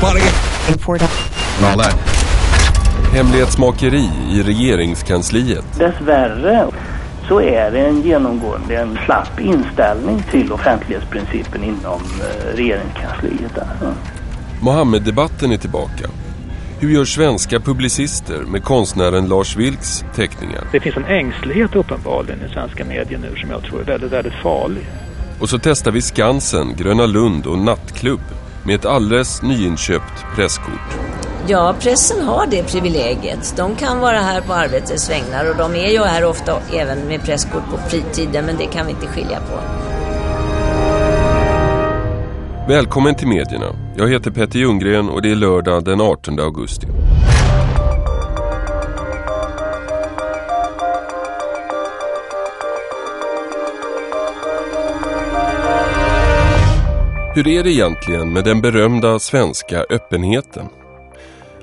party. And all that. Hemlighetsmakeri i regeringskansliet. Dessvärre så är det en genomgående en slapp inställning till offentlighetsprincipen inom eh, regeringskansliet. Alltså. Mohammed-debatten är tillbaka. Hur gör svenska publicister med konstnären Lars Vilks teckningar? Det finns en ängslighet uppenbarligen i svenska medier nu som jag tror är väldigt, väldigt farlig. Och så testar vi Skansen, Gröna Lund och Nattklubb med ett alldeles nyinköpt presskort. Ja, pressen har det privilegiet. De kan vara här på arbetets vägnar och de är ju här ofta även med presskort på fritiden men det kan vi inte skilja på. Välkommen till medierna. Jag heter Petter Ljunggren och det är lördag den 18 augusti. Hur är det egentligen med den berömda svenska öppenheten?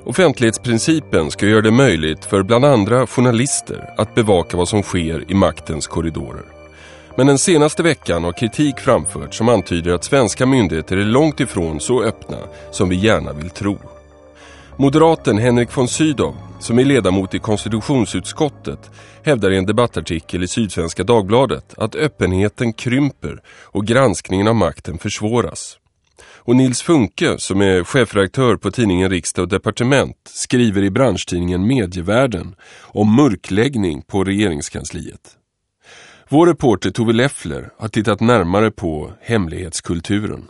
Offentlighetsprincipen ska göra det möjligt för bland andra journalister att bevaka vad som sker i maktens korridorer. Men den senaste veckan har kritik framförts som antyder att svenska myndigheter är långt ifrån så öppna som vi gärna vill tro. Moderaten Henrik von Sydow, som är ledamot i konstitutionsutskottet, hävdar i en debattartikel i Sydsvenska Dagbladet att öppenheten krymper och granskningen av makten försvåras. Och Nils Funke, som är chefredaktör på tidningen Riksdag och Departement, skriver i branschtidningen Medievärlden om mörkläggning på regeringskansliet. Vår reporter Tove Leffler har tittat närmare på hemlighetskulturen.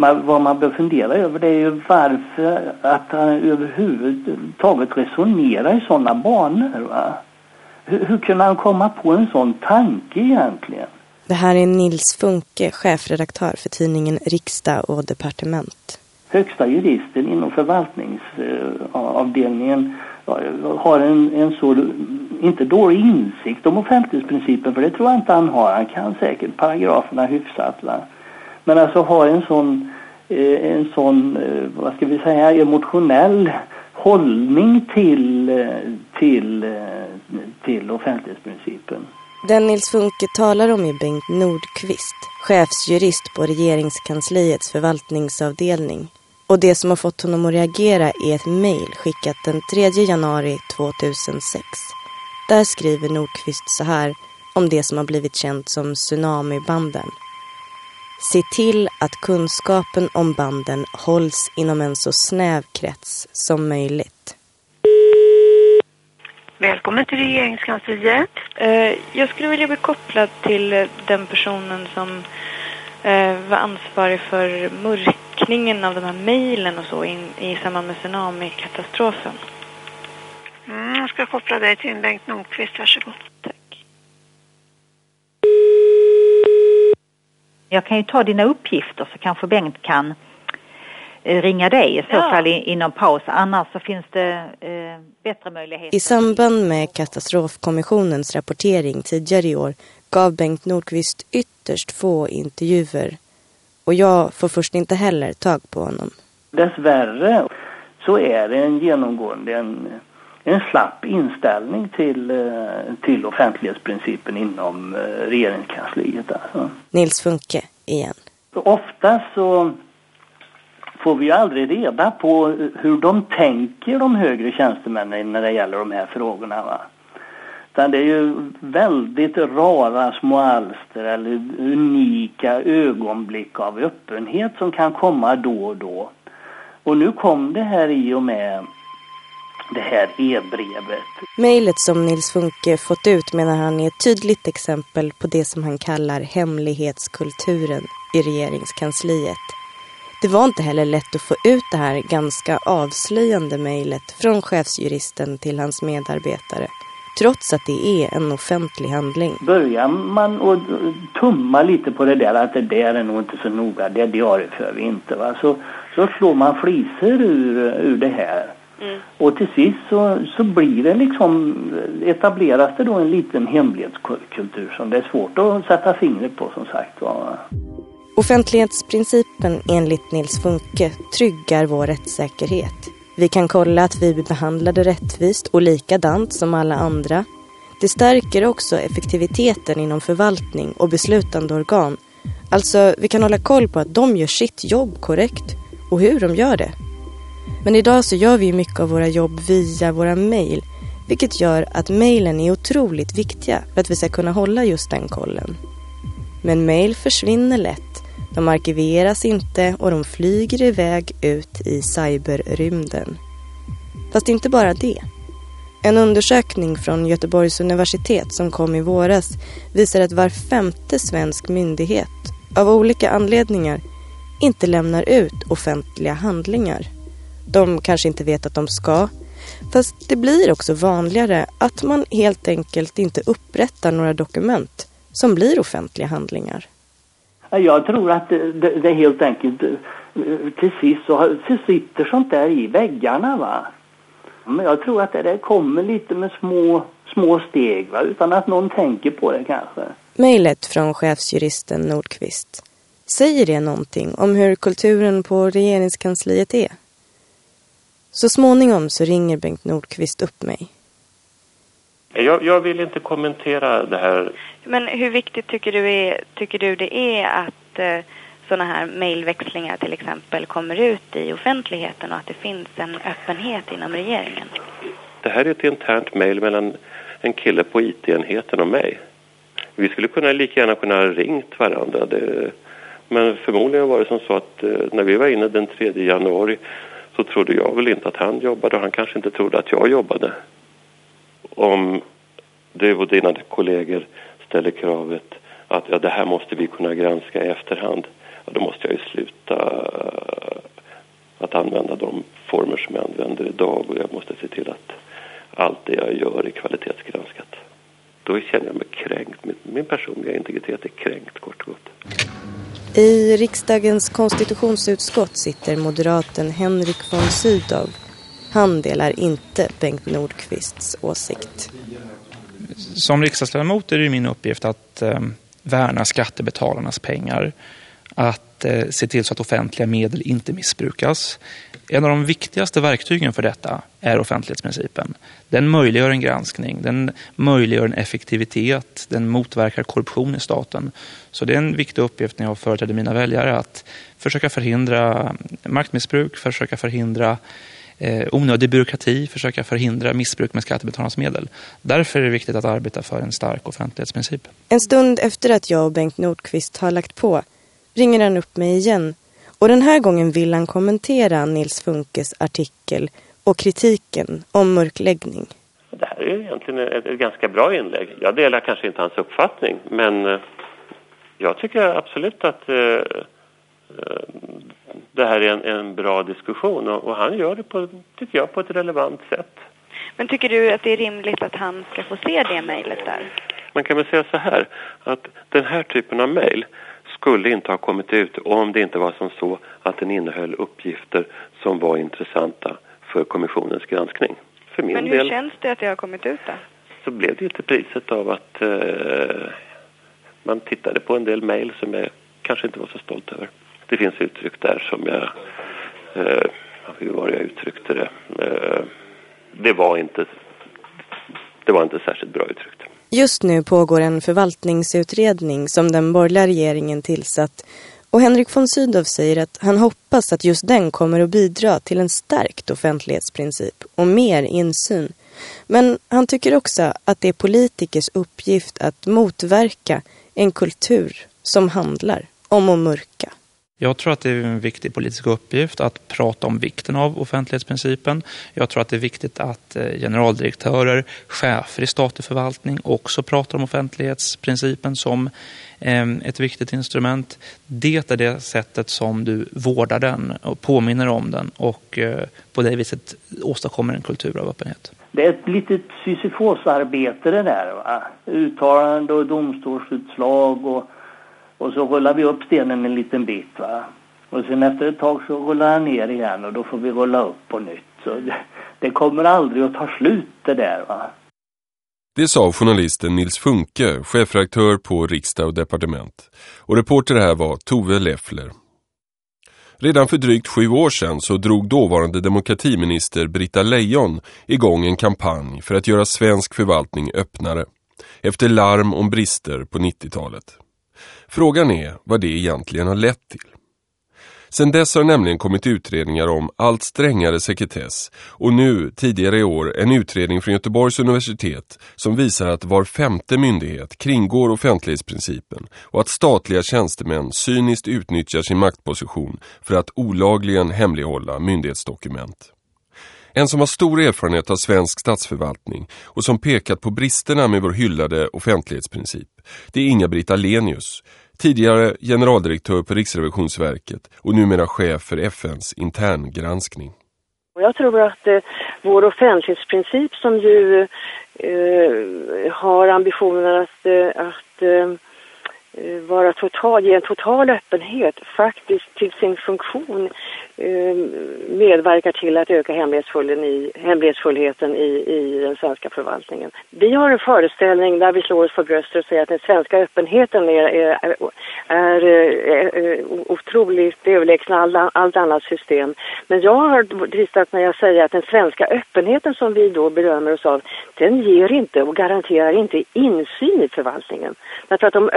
Man, vad man bör fundera över det är ju varför att han överhuvudtaget resonerar i sådana banor. Va? Hur, hur kunde han komma på en sån tanke egentligen? Det här är Nils Funke, chefredaktör för tidningen Riksdag och Departement. Högsta juristen inom förvaltningsavdelningen har en, en så, inte dålig insikt om offentlighetsprincipen, för det tror jag inte han har. Han kan säkert paragraferna hyfsat. Va? Men alltså har en sån, eh, en sån, eh, vad ska vi säga, emotionell hållning till, eh, till, till offentlighetsprincipen. Den Nils Funke talar om är Bengt Nordqvist, chefsjurist på regeringskansliets förvaltningsavdelning. Och det som har fått honom att reagera är ett mejl skickat den 3 januari 2006. Där skriver Nordqvist så här om det som har blivit känt som tsunamibanden. Se till att kunskapen om banden hålls inom en så snäv krets som möjligt. Välkommen till regeringskansliet. Eh, jag skulle vilja bli kopplad till den personen som eh, var ansvarig för mörkningen av de här mejlen och så in, i samband med tsunamikatastrofen. Mm, jag ska koppla dig till Bengt Nordqvist, varsågod. Tack. Jag kan ju ta dina uppgifter så kanske Bengt kan eh, ringa dig i så Ja. fall i- inom paus. Annars så finns det eh, bättre möjligheter. I samband med katastrofkommissionens rapportering tidigare i år gav Bengt Nordqvist ytterst få intervjuer. Och jag får först inte heller tag på honom. Dessvärre så är det en genomgående en, en slapp inställning till, eh, till offentlighetsprincipen inom eh, regeringskansliet. Alltså. Nils Funke igen. Ofta så får vi ju aldrig reda på hur de tänker de högre tjänstemännen när det gäller de här frågorna. Va? Utan det är ju väldigt rara små alster eller unika ögonblick av öppenhet som kan komma då och då. Och nu kom det här i och med det här e-brevet. Mejlet som Nils Funke fått ut menar han är ett tydligt exempel på det som han kallar hemlighetskulturen i regeringskansliet. Det var inte heller lätt att få ut det här ganska avslöjande mejlet från chefsjuristen till hans medarbetare. Trots att det är en offentlig handling. Börjar man att tumma lite på det där att det där är nog inte så noga, det diarieför vi inte va. Så, så slår man fliser ur, ur det här. Mm. Och till sist så, så blir det liksom, etableras det då en liten hemlighetskultur som det är svårt att sätta fingret på som sagt va. Offentlighetsprincipen enligt Nils Funke tryggar vår rättssäkerhet. Vi kan kolla att vi blir behandlade rättvist och likadant som alla andra. Det stärker också effektiviteten inom förvaltning och beslutande organ. Alltså, vi kan hålla koll på att de gör sitt jobb korrekt och hur de gör det. Men idag så gör vi mycket av våra jobb via våra mejl. Vilket gör att mejlen är otroligt viktiga för att vi ska kunna hålla just den kollen. Men mejl försvinner lätt. De arkiveras inte och de flyger iväg ut i cyberrymden. Fast inte bara det. En undersökning från Göteborgs universitet som kom i våras visar att var femte svensk myndighet av olika anledningar inte lämnar ut offentliga handlingar. De kanske inte vet att de ska. Fast det blir också vanligare att man helt enkelt inte upprättar några dokument som blir offentliga handlingar. Jag tror att det, det, det helt enkelt eh, till sist så sitter sånt där i väggarna va. Men jag tror att det där kommer lite med små, små steg va? utan att någon tänker på det kanske. Mejlet från chefsjuristen Nordqvist. Säger det någonting om hur kulturen på regeringskansliet är? Så småningom så ringer Bengt Nordqvist upp mig. Jag, jag, vill inte kommentera det här. Men hur viktigt tycker du, är, tycker du det är att eh, sådana här mejlväxlingar till exempel kommer ut i offentligheten och att det finns en öppenhet inom regeringen? Det här är ett internt mejl mellan en kille på IT-enheten och mig. Vi skulle kunna lika gärna kunna ha ringt varandra. Det, men förmodligen var det som så att eh, när vi var inne den 3 januari så trodde jag väl inte att han jobbade och han kanske inte trodde att jag jobbade. Om du och dina kollegor ställer kravet att ja, det här måste vi kunna granska i efterhand, ja, då måste jag ju sluta eh, att använda de former som jag använder idag och jag måste se till att allt det jag gör är kvalitetsgranskat. Då känner jag mig kränkt. Min, min personliga integritet är kränkt, kort och gott. I riksdagens konstitutionsutskott sitter moderaten Henrik von Sydow. Han delar inte Bengt Nordqvists åsikt. Som riksdagsledamot är det min uppgift att eh, värna skattebetalarnas pengar. Att eh, se till så att offentliga medel inte missbrukas. En av de viktigaste verktygen för detta är offentlighetsprincipen. Den möjliggör en granskning, den möjliggör en effektivitet, den motverkar korruption i staten. Så det är en viktig uppgift när jag företräder mina väljare att försöka förhindra maktmissbruk, försöka förhindra eh, onödig byråkrati, försöka förhindra missbruk med skattebetalarnas medel. Därför är det viktigt att arbeta för en stark offentlighetsprincip. En stund efter att jag och Bengt Nordqvist har lagt på ringer han upp mig igen och den här gången vill han kommentera Nils Funkes artikel och kritiken om mörkläggning. Det här är egentligen ett, ett ganska bra inlägg. Jag delar kanske inte hans uppfattning, men eh, jag tycker absolut att eh, eh, det här är en, en bra diskussion och, och, han gör det på, tycker jag, på ett relevant sätt. Men tycker du att det är rimligt att han ska få se det mejlet där? Man kan väl säga så här, att den här typen av mejl skulle inte ha kommit ut om det inte var som så att den innehöll uppgifter som var intressanta för kommissionens granskning. För min Men hur del, känns det att det har kommit ut då? Så blev det ju till priset av att eh, man tittade på en del mejl som jag kanske inte var så stolt över. Det finns uttryck där som jag... Eh, hur var det jag uttryckte det? Eh, det var inte... Det var inte särskilt bra uttryckt. Just nu pågår en förvaltningsutredning som den borgerliga regeringen tillsatt och Henrik von Sydow säger att han hoppas att just den kommer att bidra till en stärkt offentlighetsprincip och mer insyn. Men han tycker också att det är politikers uppgift att motverka en kultur som handlar om att mörka. Jag tror att det är en viktig politisk uppgift att prata om vikten av offentlighetsprincipen. Jag tror att det är viktigt att eh, generaldirektörer, chefer i statlig förvaltning också pratar om offentlighetsprincipen som ehm, ett viktigt instrument. Det är det sättet som du vårdar den och påminner om den och eh, på det viset åstadkommer en kultur av öppenhet. Det är ett litet Sisyfosarbete det där. Va? Uttalande och domstolsutslag och och så rullar vi upp stenen en liten bit va. Och sen efter ett tag så rullar den ner igen och då får vi rulla upp på nytt. Så det, det kommer aldrig att ta slut det där va. Det sa journalisten Nils Funke, chefredaktör på Riksdag och departement. Och reporter här var Tove Leffler. Redan för drygt sju år sedan så drog dåvarande demokratiminister Britta Lejon igång en kampanj för att göra svensk förvaltning öppnare. Efter larm om brister på 90-talet. Frågan är vad det egentligen har lett till. Sedan dess har nämligen kommit utredningar om allt strängare sekretess och nu, tidigare i år, en utredning från Göteborgs universitet som visar att var femte myndighet kringgår offentlighetsprincipen och att statliga tjänstemän cyniskt utnyttjar sin maktposition för att olagligen hemlighålla myndighetsdokument. En som har stor erfarenhet av svensk statsförvaltning och som pekat på bristerna med vår hyllade offentlighetsprincip. Det är Inga-Britt Alenius, tidigare generaldirektör på Riksrevisionsverket och numera chef för FNs interngranskning. Jag tror att eh, vår offentlighetsprincip som ju eh, har ambitionen att, eh, att Eh, Eh, vara total, ge en total öppenhet faktiskt till sin funktion eh, medverkar till att öka hemlighetsfullheten i, hemlighetsfullheten i, i den svenska förvaltningen. Vi har en föreställning där vi slår oss för bröstet och säger att den svenska öppenheten är, är, är, är otroligt överlägsen allt, allt annat system. Men jag har dristat mig att säga att den svenska öppenheten som vi då berömmer oss av, den ger inte och garanterar inte insyn i förvaltningen. Därför att om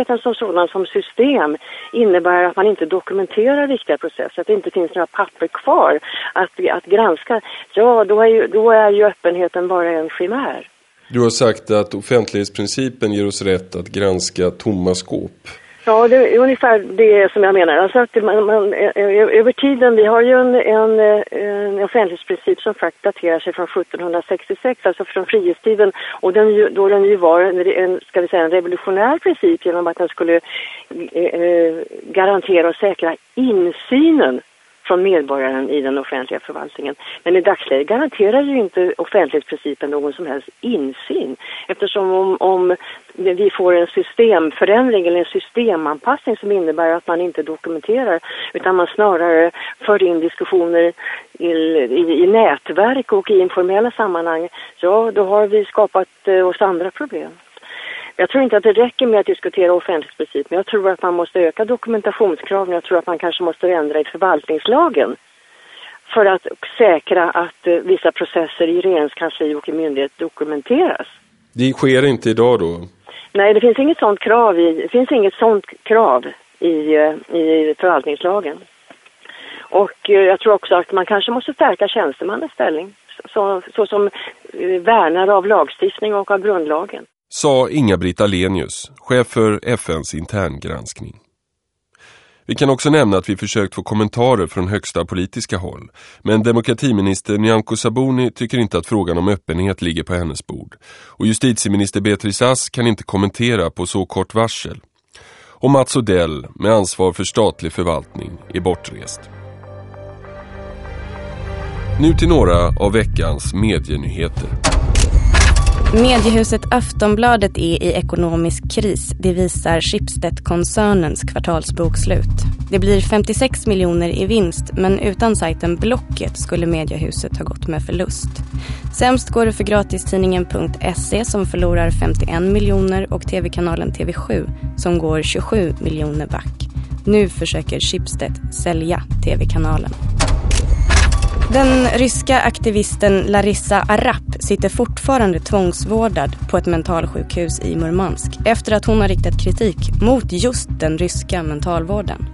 öppenheten som sådan som system innebär att man inte dokumenterar viktiga processer, att det inte finns några papper kvar att, att granska, ja då är, ju, då är ju öppenheten bara en chimär. Du har sagt att offentlighetsprincipen ger oss rätt att granska tomma skåp. Ja, det är ungefär det som jag menar. Alltså att man, man, över tiden, vi har ju en, en, en offentlighetsprincip som faktiskt daterar sig från 1766, alltså från frihetstiden. Och den, då den ju var en, ska vi säga, en revolutionär princip genom att den skulle eh, eh garantera och säkra insynen från medborgaren i den offentliga förvaltningen. Men i dagsläget garanterar ju inte offentlighetsprincipen någon som helst insyn eftersom om, om vi får en systemförändring eller en systemanpassning som innebär att man inte dokumenterar utan man snarare för in diskussioner i, i, i nätverk och i informella sammanhang, ja då har vi skapat eh, oss andra problem. Jag tror inte att det räcker med att diskutera offentlighetsprincip, men jag tror att man måste öka dokumentationskraven. Jag tror att man kanske måste ändra i förvaltningslagen för att säkra att uh, vissa processer i regeringskansli och i myndighet dokumenteras. Det sker inte idag då? Nej, det finns inget sånt krav i, det finns inget sånt krav i, uh, i förvaltningslagen. Och uh, jag tror också att man kanske måste stärka tjänstemannens ställning så, så som värnare av lagstiftning och av grundlagen sa Inga-Britt Alenius, chef för FNs interngranskning. Vi kan också nämna att vi försökt få kommentarer från högsta politiska håll. Men demokratiminister Nyamko Sabuni tycker inte att frågan om öppenhet ligger på hennes bord. Och justitieminister Beatrice Ask kan inte kommentera på så kort varsel. Och Mats Odell, med ansvar för statlig förvaltning, är bortrest. Nu till några av veckans medienyheter. Mediehuset Aftonbladet är i ekonomisk kris. Det visar Schibsted-koncernens kvartalsbokslut. Det blir 56 miljoner i vinst men utan sajten Blocket skulle mediehuset ha gått med förlust. Sämst går det för gratistidningen.se som förlorar 51 miljoner och tv-kanalen TV7 som går 27 miljoner back. Nu försöker Schibsted sälja tv-kanalen. Den ryska aktivisten Larissa Arap sitter fortfarande tvångsvårdad på ett mentalsjukhus i Murmansk efter att hon har riktat kritik mot just den ryska mentalvården.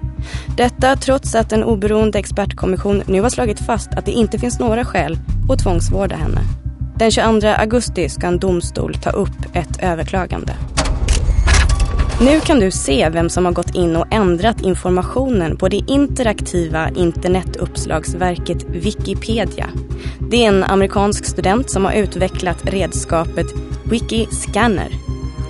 Detta trots att en oberoende expertkommission nu har slagit fast att det inte finns några skäl att tvångsvårda henne. Den 22 augusti ska en domstol ta upp ett överklagande. Nu kan du se vem som har gått in och ändrat informationen på det interaktiva internetuppslagsverket Wikipedia. Det är en amerikansk student som har utvecklat redskapet Wikiscanner.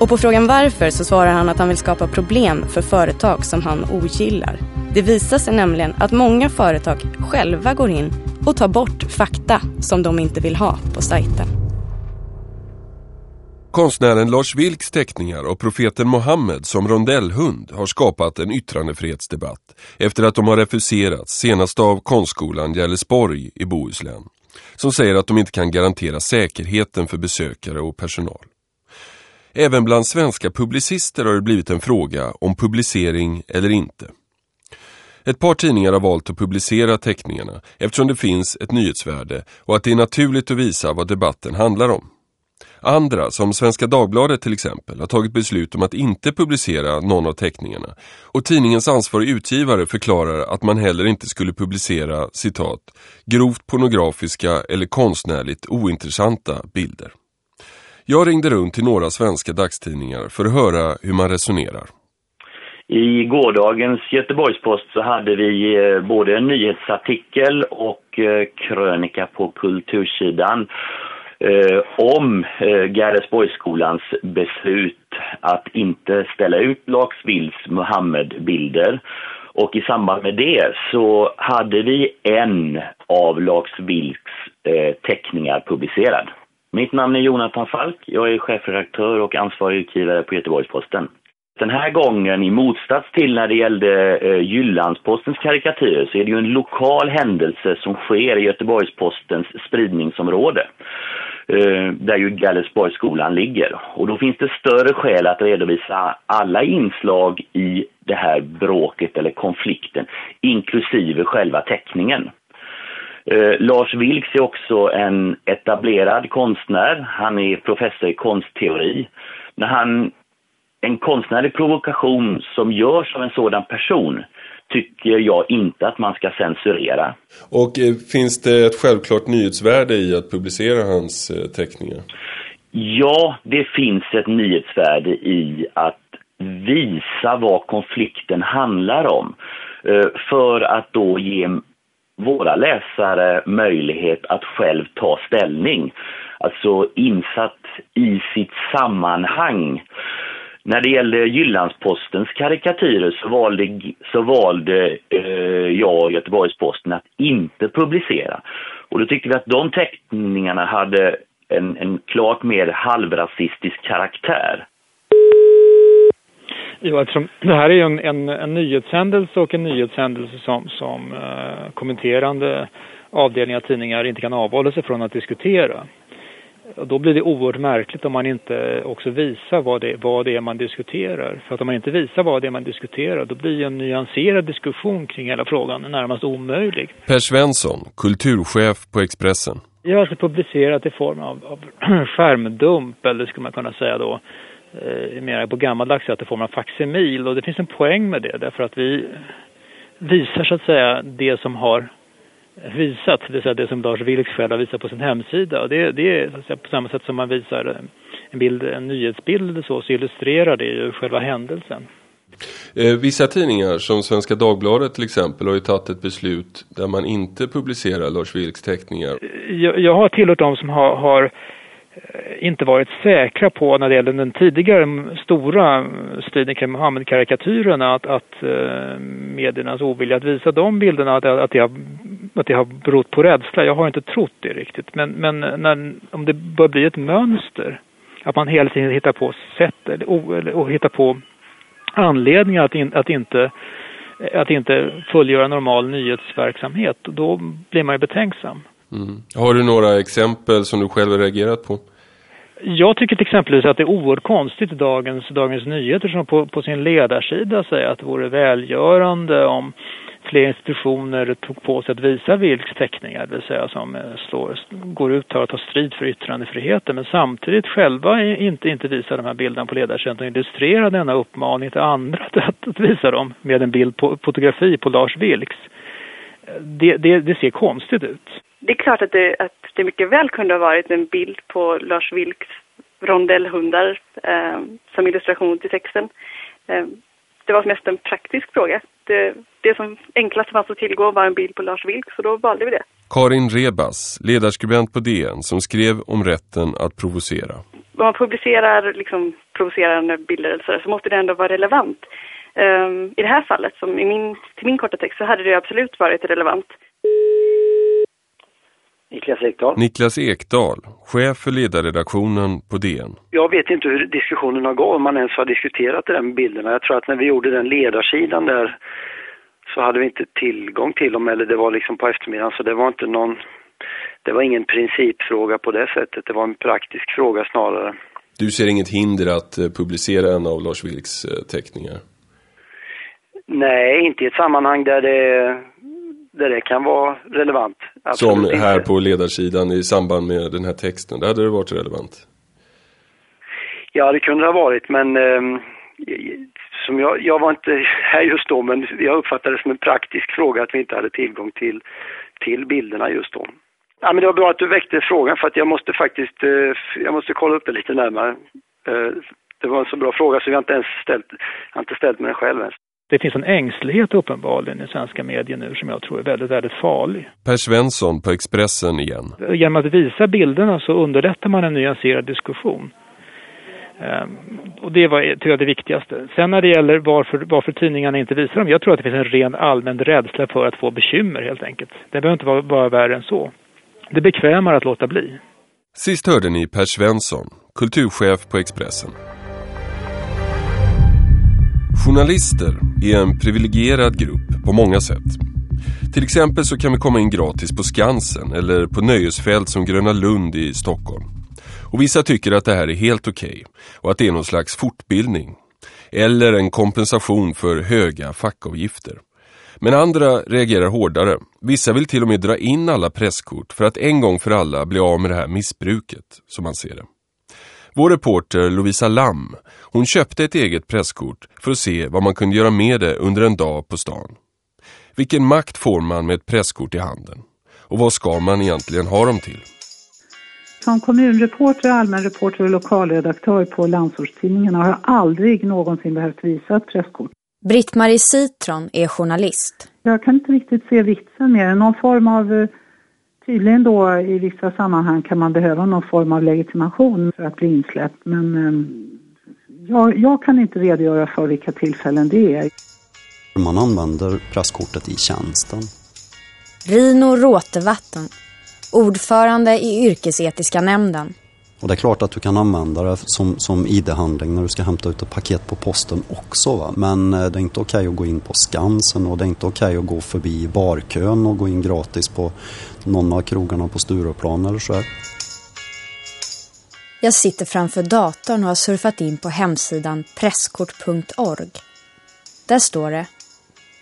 Och på frågan varför så svarar han att han vill skapa problem för företag som han ogillar. Det visar sig nämligen att många företag själva går in och tar bort fakta som de inte vill ha på sajten. Konstnären Lars Vilks teckningar av profeten Mohammed som rondellhund har skapat en yttrandefrihetsdebatt efter att de har refuserats senast av konstskolan Gällesborg i Bohuslän som säger att de inte kan garantera säkerheten för besökare och personal. Även bland svenska publicister har det blivit en fråga om publicering eller inte. Ett par tidningar har valt att publicera teckningarna eftersom det finns ett nyhetsvärde och att det är naturligt att visa vad debatten handlar om. Andra, som Svenska Dagbladet till exempel, har tagit beslut om att inte publicera någon av teckningarna. Och tidningens ansvarig utgivare förklarar att man heller inte skulle publicera, citat, grovt pornografiska eller konstnärligt ointressanta bilder. Jag ringde runt till några svenska dagstidningar för att höra hur man resonerar. I gårdagens Göteborgspost så hade vi eh, både en nyhetsartikel och eh, krönika på kultursidan eh, om eh, Garresborgsskolans beslut att inte ställa ut Lars Vilks Muhammed-bilder. Och i samband med det så hade vi en av Lars Vilks eh, teckningar publicerad. Mitt namn är Jonathan Falk, jag är chefredaktör och ansvarig utgivare på Göteborgs-Posten. Den här gången, i motsats till när det gällde eh, Jyllandspostens karikatyrer, så är det ju en lokal händelse som sker i Göteborgspostens spridningsområde. Eh, där ju Gallesborgsskolan ligger. Och då finns det större skäl att redovisa alla inslag i det här bråket eller konflikten, inklusive själva teckningen. Eh, Lars Vilks är också en etablerad konstnär. Han är professor i konstteori. När han en konstnärlig provokation som görs av en sådan person tycker jag inte att man ska censurera. Och eh, finns det ett självklart nyhetsvärde i att publicera hans eh, teckningar? Ja, det finns ett nyhetsvärde i att visa vad konflikten handlar om. Eh, för att då ge våra läsare möjlighet att själv ta ställning. Alltså insatt i sitt sammanhang. När det gällde Jyllandspostens karikatyrer så valde, så valde eh, jag och Göteborgsposten att inte publicera. Och då tyckte vi att de teckningarna hade en, en klart mer halvrasistisk karaktär. Jo, eftersom det här är en, en, en nyhetshändelse och en nyhetshändelse som, som eh, kommenterande avdelningar av tidningar inte kan avhålla sig från att diskutera. Och då blir det oerhört märkligt om man inte också visar vad det, vad det är man diskuterar. För att om man inte visar vad det är man diskuterar då blir en nyanserad diskussion kring hela frågan närmast omöjlig. Per Svensson, kulturchef på Expressen. Jag har alltså publicerat i form av, av skärmdump eller skulle man kunna säga då eh, mer på gammaldags sätt i form av facsimil och det finns en poäng med det därför att vi visar så att säga det som har visat, det vill säga det som Lars Vilks själv har visat på sin hemsida. Och det, det är säga, på samma sätt som man visar en, bild, en nyhetsbild så, så illustrerar det ju själva händelsen. Eh, vissa tidningar som Svenska Dagbladet till exempel har ju tagit ett beslut där man inte publicerar Lars Vilks teckningar. Jag, jag har tillhört dem som har, har Eh, Eh, inte varit säkra på när det gäller den tidigare stora striden kring Mohammed-karikatyrerna att, att eh, mediernas ovilja att visa de bilderna att, att, det har, att det har berott på rädsla. Jag har inte trott det riktigt. Men, men när, om det börjar bli ett mönster att man hela tiden hittar på sätt eller, och hittar på anledningar att, in, att inte att inte fullgöra normal nyhetsverksamhet, då blir man ju betänksam. Mm. Har du några exempel som du själv har reagerat på? Jag tycker till exempel att det är oerhört konstigt i dagens, dagens nyheter som på, på sin ledarsida säger att det vore välgörande om fler institutioner tog på sig att visa Vilks teckningar, det vill säga som eh, slår, går ut och tar strid för yttrandefriheten, men samtidigt själva inte, inte visar de här bilderna på ledarsidan och illustrerar denna uppmaning till andra att, att visa dem med en bild på fotografi på Lars Vilks. Eh, det, det, det ser konstigt ut det är klart att det, att det mycket väl kunde ha varit en bild på Lars Vilks rondellhundar eh, som illustration till texten. Eh, det var mest en praktisk fråga. Det, det som enklast fanns att tillgå var en bild på Lars Vilks så då valde vi det. Karin Rebas, ledarskribent på DN, som skrev om rätten att provocera. Om man publicerar liksom, provocerande bilder eller så, så måste det ändå vara relevant. Um, I det här fallet, som i min, till min korta text, så hade det absolut varit relevant. Niklas Ekdahl. Niklas Ekdahl, chef för ledarredaktionen på DN. Jag vet inte hur diskussionen har gått, om man ens har diskuterat de bilderna. Jag tror att när vi gjorde den ledarsidan där så hade vi inte tillgång till dem, eller det var liksom på eftermiddagen, så det var inte någon... Det var ingen principfråga på det sättet, det var en praktisk fråga snarare. Du ser inget hinder att eh, publicera en av Lars Vilks eh, teckningar? Nej, inte i ett sammanhang där det där det kan vara relevant. Absolut Som här inte. på ledarsidan i samband med den här texten, där hade det varit relevant. Ja, det kunde det ha varit, men eh, som jag, jag var inte här just då, men jag uppfattade det som en praktisk fråga att vi inte hade tillgång till, till bilderna just då. Ja, men det var bra att du väckte frågan för att jag måste faktiskt eh, jag måste kolla upp det lite närmare. Eh, det var en så bra fråga så jag har inte ens ställt, har inte ställt mig den själv ens. Det finns en ängslighet uppenbarligen i svenska medier nu som jag tror är väldigt, väldigt farlig. Per Svensson på Expressen igen. Genom att visa bilderna så underlättar man en nyanserad diskussion. Um, och det var tror jag det viktigaste. Sen när det gäller varför, varför tidningarna inte visar dem. Jag tror att det finns en ren allmän rädsla för att få bekymmer helt enkelt. Det behöver inte vara, vara värre än så. Det är bekvämare att låta bli. Sist hörde ni Per Svensson, kulturchef på Expressen. Journalister är en privilegierad grupp på många sätt. Till exempel så kan vi komma in gratis på Skansen eller på nöjesfält som Gröna Lund i Stockholm. Och vissa tycker att det här är helt okej okay och att det är någon slags fortbildning. Eller en kompensation för höga fackavgifter. Men andra reagerar hårdare. Vissa vill till och med dra in alla presskort för att en gång för alla bli av med det här missbruket, som man ser det. Vår reporter Lovisa Lam, hon köpte ett eget presskort för att se vad man kunde göra med det under en dag på stan. Vilken makt får man med ett presskort i handen? Och vad ska man egentligen ha dem till? Som kommunreporter, allmänreporter och lokalredaktör på landsortstidningarna har jag aldrig någonsin behövt visa ett presskort. Britt-Marie Citron är journalist. Jag kan inte riktigt se vitsen med det. Någon form av, eh, tydligen då i vissa sammanhang kan man behöva någon form av legitimation för att bli insläppt. Men eh, jag, jag kan inte redogöra för vilka tillfällen det är. Man använder presskortet i tjänsten. Rino Råtevatten, ordförande i yrkesetiska nämnden. Och det är klart att du kan använda det som, som ID-handling när du ska hämta ut ett paket på posten också. Va? Men eh, det är inte okej att gå in på Skansen och det är inte okej att gå förbi barkön och gå in gratis på någon av krogarna på Stureplan eller så här. Jag sitter framför datorn och har surfat in på hemsidan presskort.org. Där står det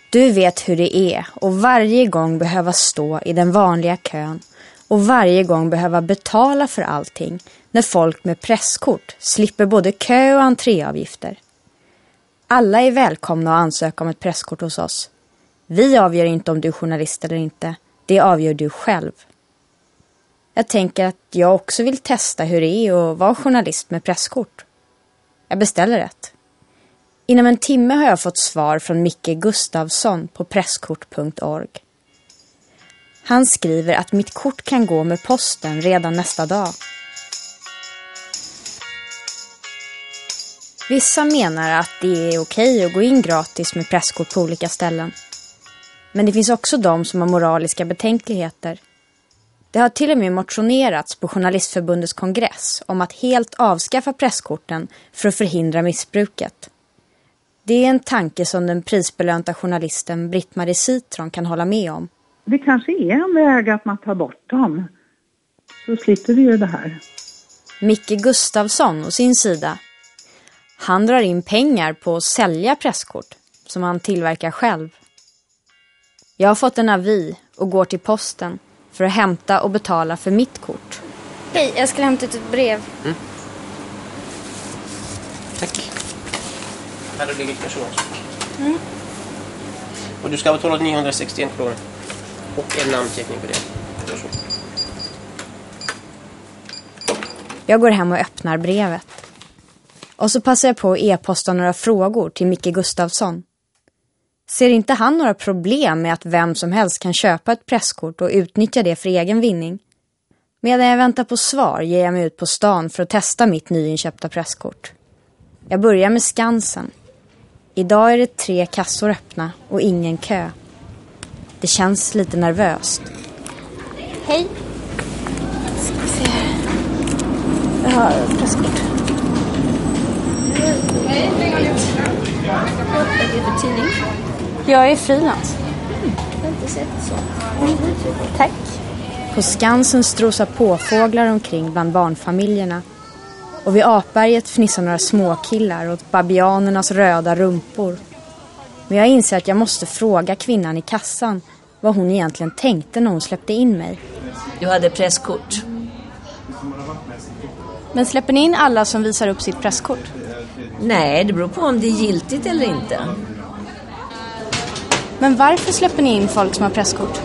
Du vet hur det är och varje gång behöva stå i den vanliga kön och varje gång behöva betala för allting när folk med presskort slipper både kö och entréavgifter. Alla är välkomna att ansöka om ett presskort hos oss. Vi avgör inte om du är journalist eller inte. Det avgör du själv. Jag tänker att jag också vill testa hur det är att vara journalist med presskort. Jag beställer ett. Inom en timme har jag fått svar från Micke Gustavsson på presskort.org. Han skriver att mitt kort kan gå med posten redan nästa dag. Vissa menar att det är okej att gå in gratis med presskort på olika ställen. Men det finns också de som har moraliska betänkligheter. Det har till och med motionerats på Journalistförbundets kongress om att helt avskaffa presskorten för att förhindra missbruket. Det är en tanke som den prisbelönta journalisten Britt-Marie Citron kan hålla med om. Det kanske är en väg att man tar bort dem. Så slipper vi ju det här. Micke Gustavsson å sin sida. Han drar in pengar på att sälja presskort som han tillverkar själv. Jag har fått en avi och går till posten för att hämta och betala för mitt kort. Hej, jag skulle hämta ut ett brev. Mm. Tack. Här har legitimation också. Mm. Och du ska betala 961 kronor. Och en namnteckning på det. Jag går hem och öppnar brevet. Och så passar jag på att e-posta några frågor till Micke Gustafsson. Ser inte han några problem med att vem som helst kan köpa ett presskort och utnyttja det för egen vinning? Medan jag väntar på svar ger jag mig ut på stan för att testa mitt nyinköpta presskort. Jag börjar med Skansen. Idag är det tre kassor öppna och ingen kö. Det känns lite nervöst. Hej. Ska se här. Jag har presskort. Hej, Vad är det för tidning? Jag är frilans. Mm, jag har inte sett så. Mm. Tack. På Skansen strosar påfåglar omkring bland barnfamiljerna. Och vid apberget fnissar några småkillar åt babianernas röda rumpor. Men jag inser att jag måste fråga kvinnan i kassan vad hon egentligen tänkte när hon släppte in mig. Du hade presskort. Men släpper ni in alla som visar upp sitt presskort? Nej, det beror på om det är giltigt eller inte. Men varför släpper ni in folk som har presskort?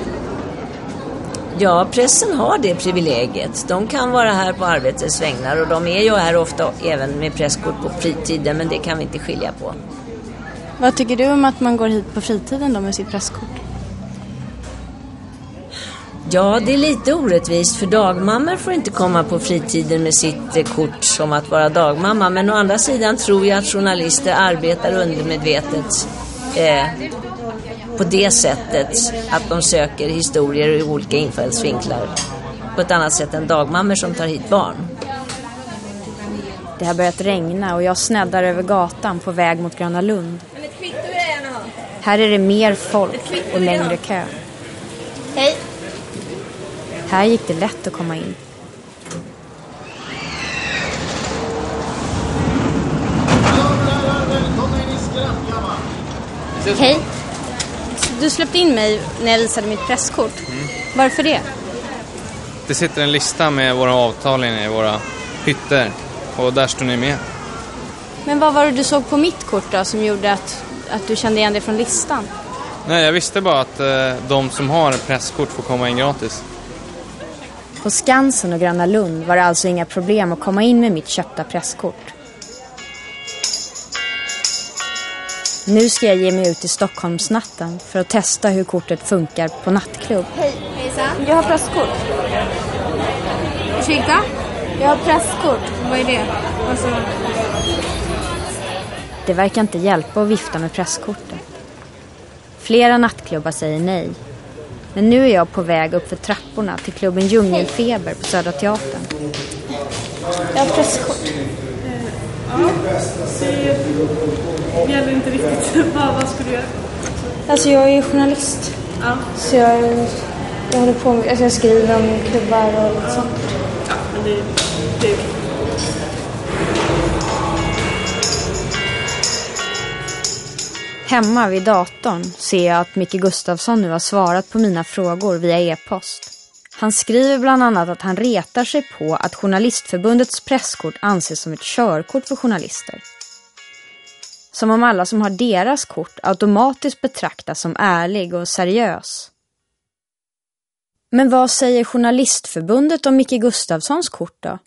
Ja, pressen har det privilegiet. De kan vara här på arbetets vägnar och de är ju här ofta även med presskort på fritiden men det kan vi inte skilja på. Vad tycker du om att man går hit på fritiden då med sitt presskort? Ja, det är lite orättvist för dagmammor får inte komma på fritiden med sitt eh, kort som att vara dagmamma. Men å andra sidan tror jag att journalister arbetar undermedvetet eh, på det sättet att de söker historier i olika infallsvinklar på ett annat sätt än dagmammor som tar hit barn. Det har börjat regna och jag sneddar över gatan på väg mot Gröna Lund. Här är det mer folk och längre kö. Hej. Här gick det lätt att komma in. Hej. Du släppte in mig när jag visade mitt presskort. Varför det? Det sitter en lista med våra avtal inne i våra hytter och där står ni med. Men vad var det du såg på mitt kort då som gjorde att, att du kände igen dig från listan? Nej, jag visste bara att eh, de som har presskort får komma in gratis. På Skansen och Gröna Lund var det alltså inga problem att komma in med mitt köpta presskort. Nu ska jag ge mig ut i Stockholmsnatten för att testa hur kortet funkar på nattklubb. Hej. Hejsan. Jag har presskort. Ursäkta? Jag har presskort. Vad är det? Alltså... Det verkar inte hjälpa att vifta med presskortet. Flera nattklubbar säger nej. Men nu är jag på väg upp för trapporna till klubben Djungelfeber på Södra Teatern. Jag har presskort. Ja, det gäller inte riktigt. vad, vad ska du göra? Alltså jag är journalist. Ja. Så jag, jag håller på med, alltså jag skriver om klubbar och sånt. Ja, men det, det är okej. Hemma vid datorn ser jag att Micke Gustafsson nu har svarat på mina frågor via e-post. Han skriver bland annat att han retar sig på att Journalistförbundets presskort anses som ett körkort för journalister. Som om alla som har deras kort automatiskt betraktas som ärlig och seriös. Men vad säger Journalistförbundet om Micke Gustafssons kort då?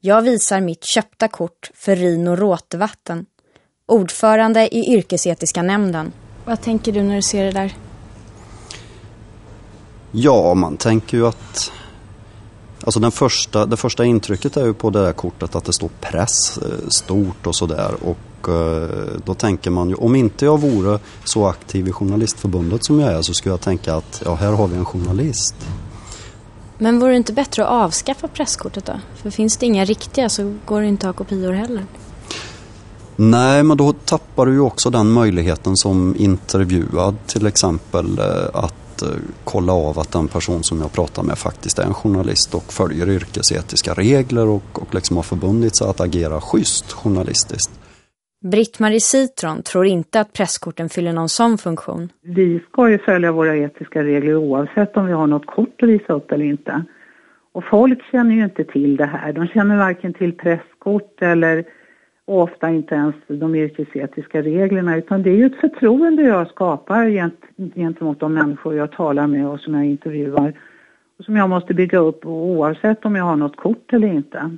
Jag visar mitt köpta kort för Rino Råtevatten, ordförande i yrkesetiska nämnden. Vad tänker du när du ser det där? Ja, man tänker ju att... Alltså den första, det första intrycket är ju på det där kortet att det står press eh, stort och sådär. Och eh, då tänker man ju, om inte jag vore så aktiv i Journalistförbundet som jag är så skulle jag tänka att ja, här har vi en journalist. Men vore det inte bättre att avskaffa presskortet då? För finns det inga riktiga så går det inte att ha kopior heller. Nej, men då tappar du ju också den möjligheten som intervjuad till exempel eh, att eh, kolla av att den person som jag pratar med faktiskt är en journalist och följer yrkesetiska regler och, och liksom har förbundit sig att agera schysst journalistiskt. Britt-Marie Citron tror inte att presskorten fyller någon sån funktion. Vi ska ju följa våra etiska regler oavsett om vi har något kort att visa upp eller inte. Och folk känner ju inte till det här. De känner varken till presskort eller och ofta inte ens de yrkesetiska reglerna utan det är ju ett förtroende jag skapar gent, gentemot de människor jag talar med och som jag intervjuar. Och som jag måste bygga upp oavsett om jag har något kort eller inte.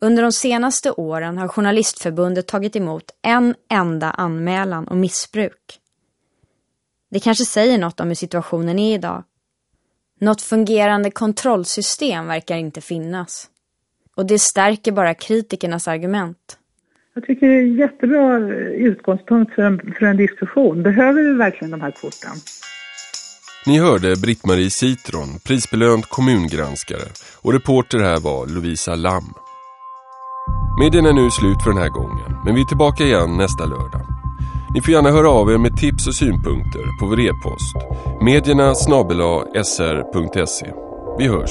Under de senaste åren har Journalistförbundet tagit emot en enda anmälan om missbruk. Det kanske säger något om hur situationen är idag. Något fungerande kontrollsystem verkar inte finnas. Och det stärker bara kritikernas argument. Jag tycker det är en jättebra utgångspunkt för en, för en diskussion. Behöver vi verkligen de här korten? Ni hörde Britt-Marie Citron, prisbelönt kommungranskare och reporter här var Lovisa Lam. Medien är nu slut för den här gången, men vi är tillbaka igen nästa lördag. Ni får gärna höra av er med tips och synpunkter på vår e-post. Medierna snabela sr.se. Vi hörs.